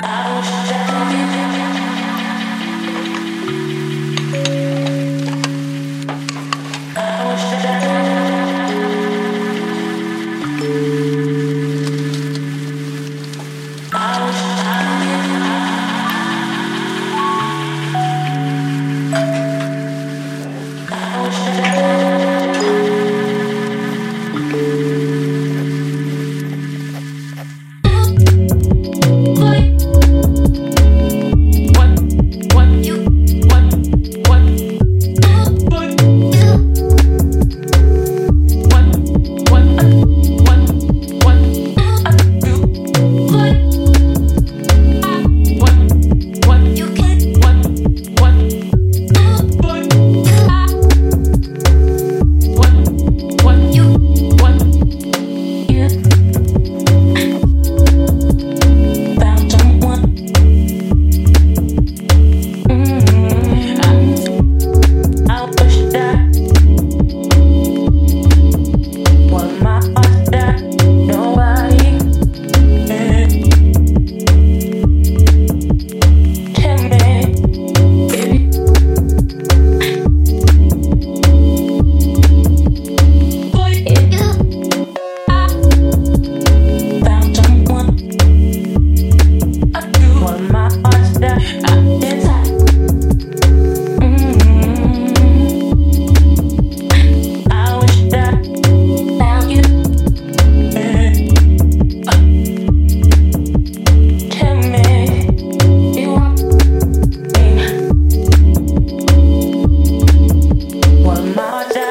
I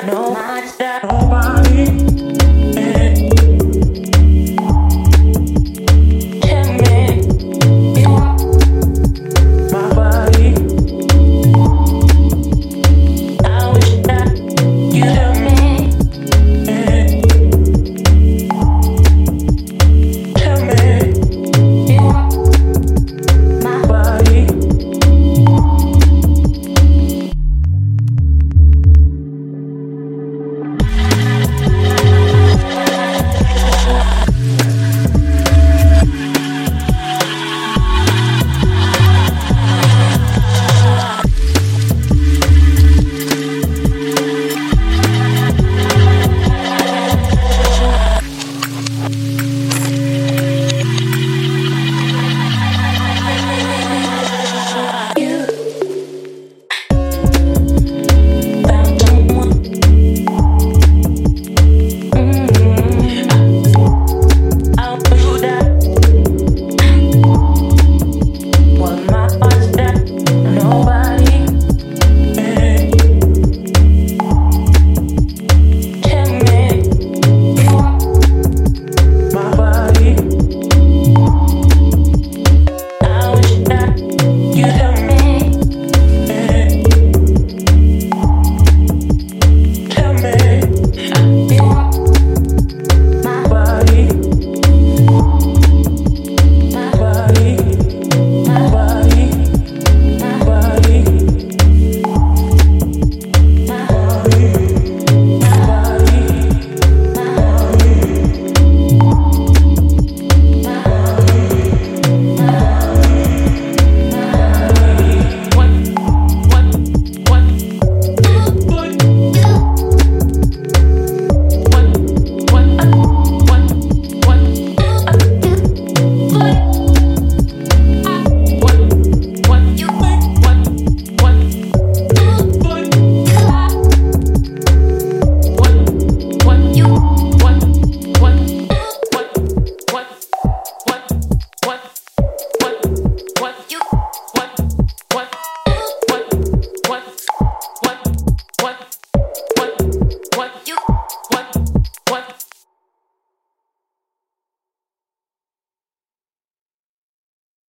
no.